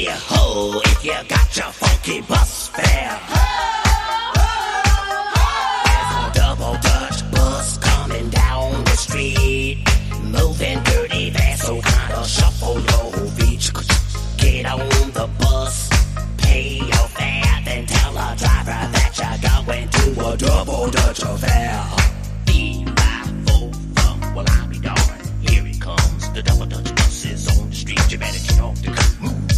me a if you got your funky bus fare. A double Dutch bus coming down the street, moving dirty fast, so gotta shuffle your feet. Get on the bus, pay your fare, and tell the driver that you're going to a double Dutch affair. Well, I'll be darned. Here comes. The double Dutch bus is on the street. You better get off the move.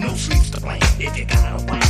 No sleep to blame if you got a wife.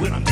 when I'm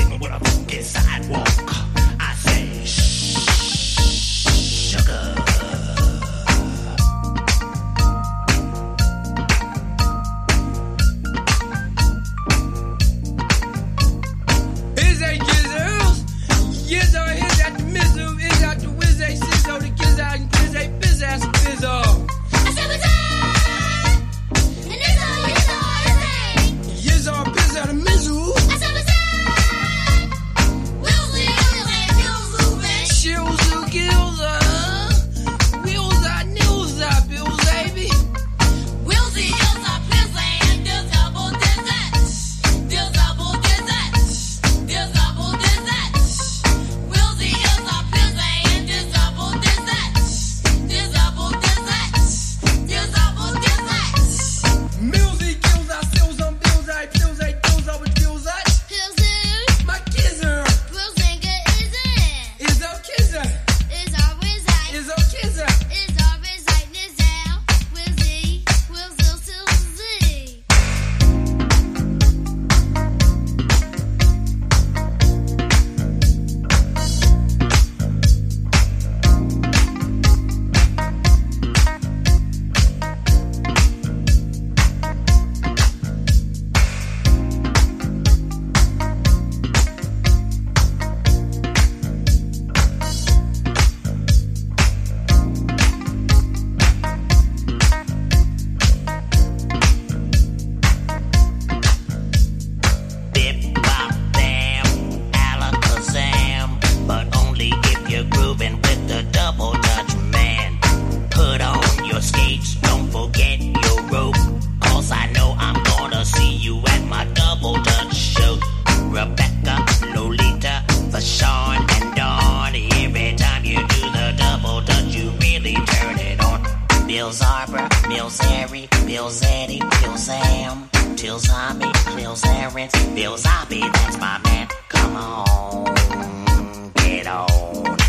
Bill's Eddie, Bill Sam, Till Zombie, Bill's Aaron, Bill Zombie, that's my man. Come on, get on.